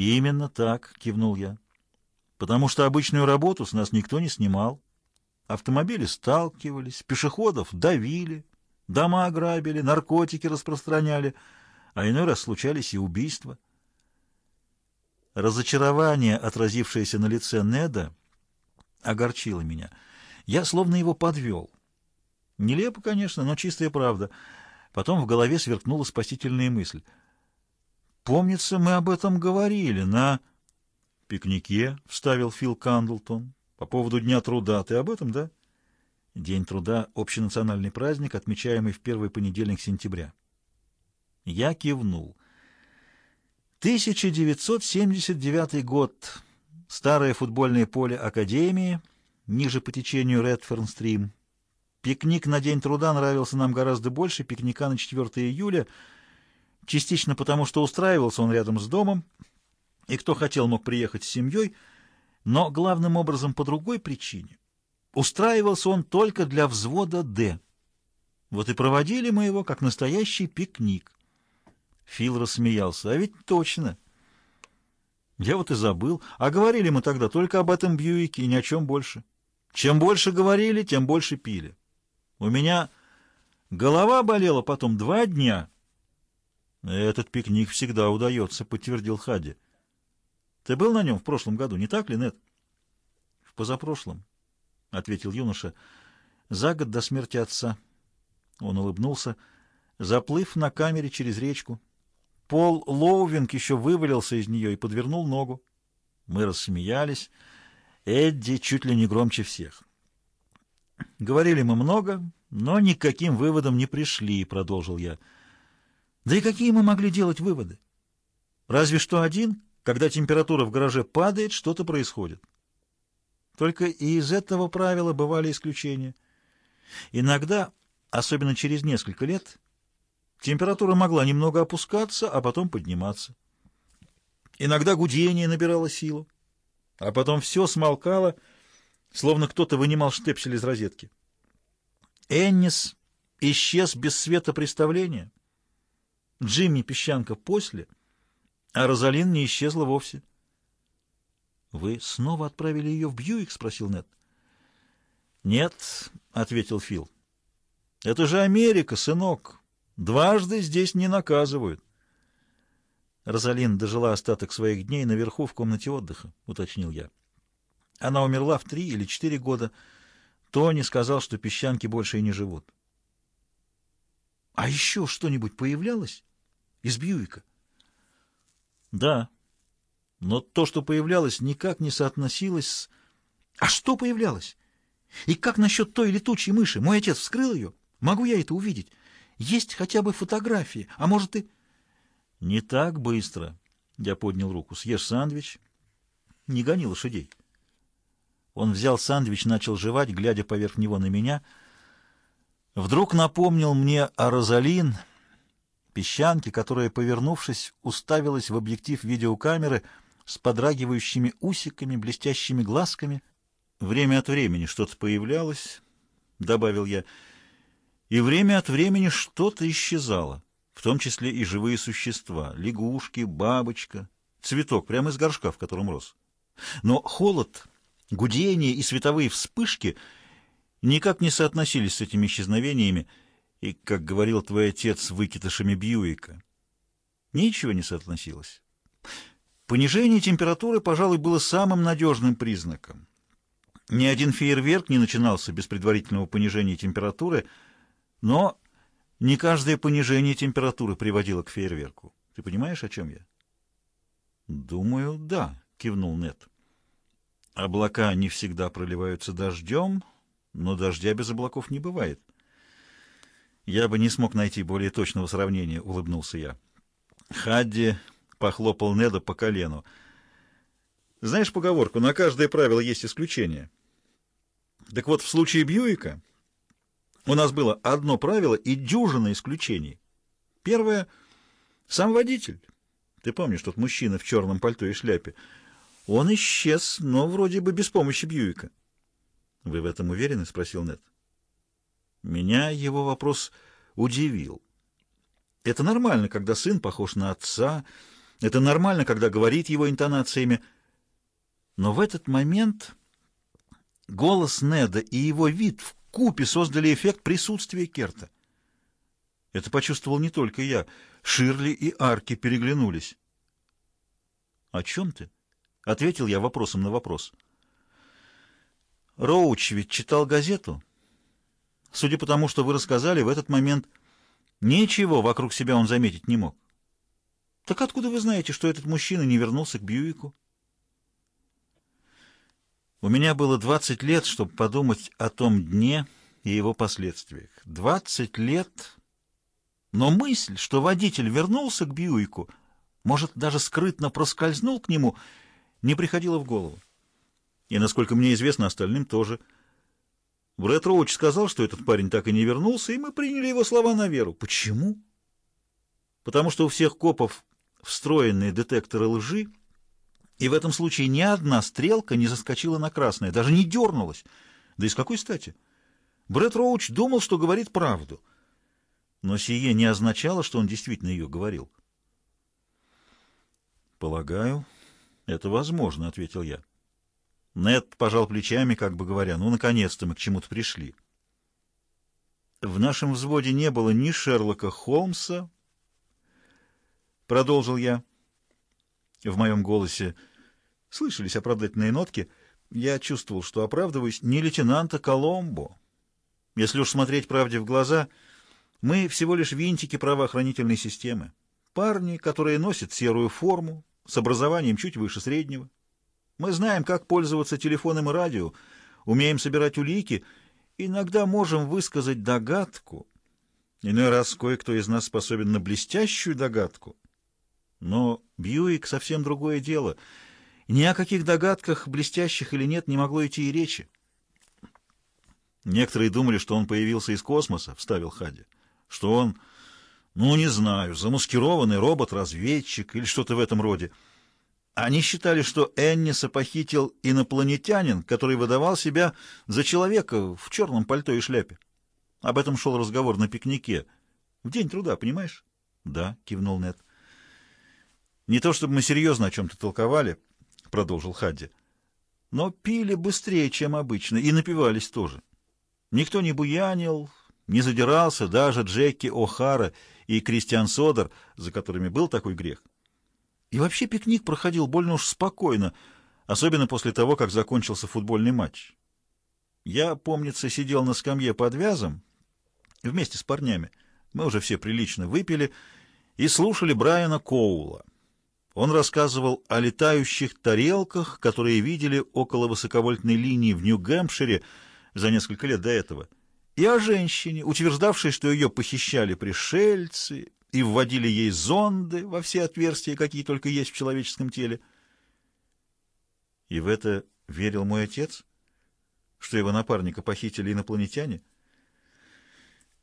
«Именно так», — кивнул я. «Потому что обычную работу с нас никто не снимал. Автомобили сталкивались, пешеходов давили, дома ограбили, наркотики распространяли, а иной раз случались и убийства». Разочарование, отразившееся на лице Неда, огорчило меня. Я словно его подвел. Нелепо, конечно, но чистая правда. Потом в голове сверкнула спасительная мысль. «Помнится, мы об этом говорили на...» «Пикнике», — вставил Фил Кандлтон. «По поводу Дня труда. Ты об этом, да?» День труда — общенациональный праздник, отмечаемый в первый понедельник сентября. Я кивнул. 1979 год. Старое футбольное поле Академии, ниже по течению Редферн-стрим. Пикник на День труда нравился нам гораздо больше пикника на 4 июля, частично потому, что устраивался он рядом с домом, и кто хотел, мог приехать с семьей, но главным образом по другой причине. Устраивался он только для взвода «Д». Вот и проводили мы его как настоящий пикник. Фил рассмеялся. «А ведь точно!» Я вот и забыл. А говорили мы тогда только об этом Бьюике и ни о чем больше. Чем больше говорили, тем больше пили. У меня голова болела потом два дня. Этот пикник всегда удается, подтвердил Хади. Ты был на нем в прошлом году, не так ли, Нет? В позапрошлом, ответил юноша. За год до смерти отца. Он улыбнулся, заплыв на камере через речку. Пол Лоувинг еще вывалился из нее и подвернул ногу. Мы рассмеялись. Эдди чуть ли не громче всех. Говорили мы много, но никаким выводом не пришли, продолжил я. Да и какие мы могли делать выводы? Разве что один, когда температура в гараже падает, что-то происходит. Только и из этого правила бывали исключения. Иногда, особенно через несколько лет, температура могла немного опускаться, а потом подниматься. Иногда гудение набирало силу, а потом все смолкало, словно кто-то вынимал штепсель из розетки. Эннис исчез без света представления. Джимми Песчанка после, а Розалин не исчезла вовсе. «Вы снова отправили ее в Бьюик?» — спросил Нед. «Нет», — ответил Фил. «Это же Америка, сынок. Дважды здесь не наказывают». Розалин дожила остаток своих дней наверху в комнате отдыха, — уточнил я. Она умерла в три или четыре года. Тони сказал, что песчанки больше и не живут. — А еще что-нибудь появлялось из Бьюика? — Да. Но то, что появлялось, никак не соотносилось с... — А что появлялось? И как насчет той летучей мыши? Мой отец вскрыл ее. Могу я это увидеть? Есть хотя бы фотографии, а может и... — Не так быстро. Я поднял руку. Съешь сэндвич. Не гони лошадей. Он взял сэндвич, начал жевать, глядя поверх него на меня. Вдруг напомнил мне о Розалин, песчанке, которая, повернувшись, уставилась в объектив видеокамеры с подрагивающими усиками, блестящими глазками. Время от времени что-то появлялось, — добавил я, — и время от времени что-то исчезало, в том числе и живые существа, лягушки, бабочка, цветок прямо из горшка, в котором рос. Но холод Гудение и световые вспышки никак не соотносились с этими исчезновениями, и, как говорил твой отец, выкидышами Бьюика. Ничего не соотносилось. Понижение температуры, пожалуй, было самым надежным признаком. Ни один фейерверк не начинался без предварительного понижения температуры, но не каждое понижение температуры приводило к фейерверку. Ты понимаешь, о чем я? «Думаю, да», — кивнул Нет. Облака не всегда проливаются дождем, но дождя без облаков не бывает. Я бы не смог найти более точного сравнения, улыбнулся я. Хадди похлопал Неда по колену. Знаешь поговорку, на каждое правило есть исключение. Так вот, в случае Бьюика у нас было одно правило и дюжина исключений. Первое — сам водитель. Ты помнишь, тот мужчина в черном пальто и шляпе — он исчез, но вроде бы без помощи Бьюика. — Вы в этом уверены? — спросил Нед. Меня его вопрос удивил. Это нормально, когда сын похож на отца, Это нормально, когда говорит его интонациями. Но в этот момент голос Неда и его вид в купе создали эффект присутствия Керта. Это почувствовал не только я. Ширли и Арки переглянулись. «О чем ты?» — ответил я вопросом на вопрос. «Роуч ведь читал газету. Судя по тому, что вы рассказали, в этот момент ничего вокруг себя он заметить не мог. Так откуда вы знаете, что этот мужчина не вернулся к Бьюику?» У меня было 20 лет, чтобы подумать о том дне и его последствиях. 20 лет, но мысль, что водитель вернулся к Бьюику, может, даже скрытно проскользнул к нему, не приходила в голову. И, насколько мне известно, остальным тоже. Брэд Роуч сказал, что этот парень так и не вернулся, и мы приняли его слова на веру. Почему? Потому что у всех копов встроенные детекторы лжи, и в этом случае ни одна стрелка не заскочила на красное, даже не дернулась. Да и с какой стати? Брэд Роуч думал, что говорит правду. Но сие не означало, что он действительно ее говорил. «Полагаю, это возможно», — ответил я. Нед пожал плечами, как бы говоря, «Ну, наконец-то мы к чему-то пришли». В нашем взводе не было ни Шерлока Холмса, продолжил я. В моем голосе Слышались оправдательные нотки. Я чувствовал, что оправдываюсь не лейтенанта Коломбо. Если уж смотреть правде в глаза, мы всего лишь винтики правоохранительной системы. Парни, которые носят серую форму, с образованием чуть выше среднего. Мы знаем, как пользоваться телефоном и радио, умеем собирать улики, иногда можем высказать догадку. Иной раз кое-кто из нас способен на блестящую догадку. Но Бьюик совсем другое дело — ни о каких догадках, блестящих или нет, не могло идти и речи. Некоторые думали, что он появился из космоса, — вставил Хади. Что он, ну, не знаю, замаскированный робот-разведчик или что-то в этом роде. Они считали, что Энниса похитил инопланетянин, который выдавал себя за человека в черном пальто и шляпе. Об этом шел разговор на пикнике. В день труда, понимаешь? — Да, — кивнул Нед. Не то чтобы мы серьезно о чем-то толковали, —— продолжил Хадди. «Но пили быстрее, чем обычно, и напивались тоже. Никто не буянил, не задирался, даже Джеки О'Хара и Кристиан Содер, за которыми был такой грех. И вообще пикник проходил больно уж спокойно, особенно после того, как закончился футбольный матч. Я, помнится, сидел на скамье под вязом вместе с парнями. Мы уже все прилично выпили и слушали Брайана Коула. Он рассказывал о летающих тарелках, которые видели около высоковольтной линии в Нью-Гэмпшире за несколько лет до этого, и о женщине, утверждавшей, что ее похищали пришельцы и вводили ей зонды во все отверстия, какие только есть в человеческом теле. И в это верил мой отец, что его напарника похитили инопланетяне?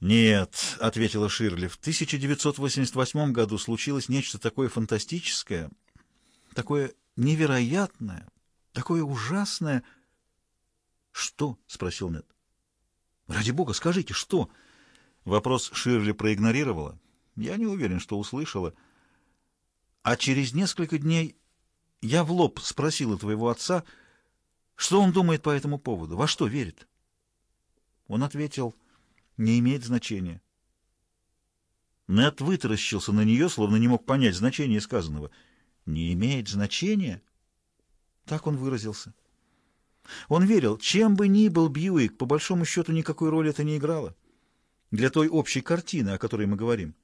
«Нет», — ответила Ширли, — «в 1988 году случилось нечто такое фантастическое, такое невероятное, такое ужасное». «Что?» — спросил Нед. «Ради бога, скажите, что?» Вопрос Ширли проигнорировала. Я не уверен, что услышала. А через несколько дней я в лоб спросила твоего отца, что он думает по этому поводу, во что верит. Он ответил не имеет значения. Нед вытаращился на нее, словно не мог понять значение сказанного. «Не имеет значения?» Так он выразился. Он верил, чем бы ни был Бьюик, по большому счету никакой роли это не играло. Для той общей картины, о которой мы говорим.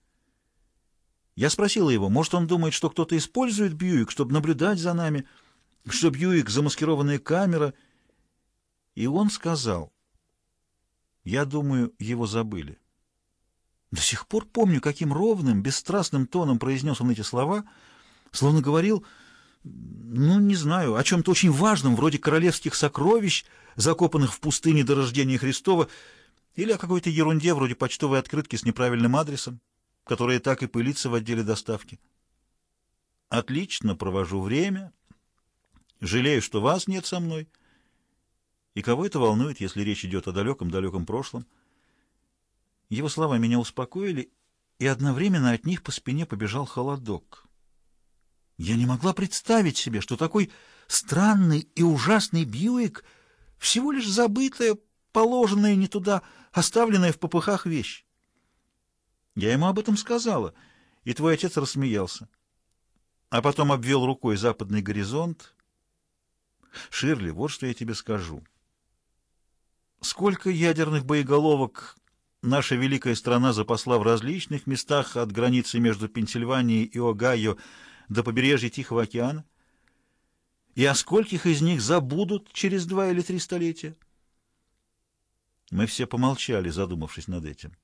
Я спросила его, может, он думает, что кто-то использует Бьюик, чтобы наблюдать за нами, что Бьюик — замаскированная камера. И он сказал, я думаю, его забыли. До сих пор помню, каким ровным, бесстрастным тоном произнес он эти слова, словно говорил, ну, не знаю, о чем-то очень важном, вроде королевских сокровищ, закопанных в пустыне до рождения Христова, или о какой-то ерунде, вроде почтовой открытки с неправильным адресом, которая так и пылится в отделе доставки. Отлично провожу время. Жалею, что вас нет со мной. И кого это волнует, если речь идет о далеком-далеком прошлом? Его слова меня успокоили, и одновременно от них по спине побежал холодок. Я не могла представить себе, что такой странный и ужасный Бьюик всего лишь забытая, положенная не туда, оставленная в попыхах вещь. Я ему об этом сказала, и твой отец рассмеялся. А потом обвел рукой западный горизонт. Ширли, вот что я тебе скажу. Сколько ядерных боеголовок наша великая страна запасла в различных местах от границы между Пенсильванией и Огайо до побережья Тихого океана? И о скольких из них забудут через два или три столетия? Мы все помолчали, задумавшись над этим.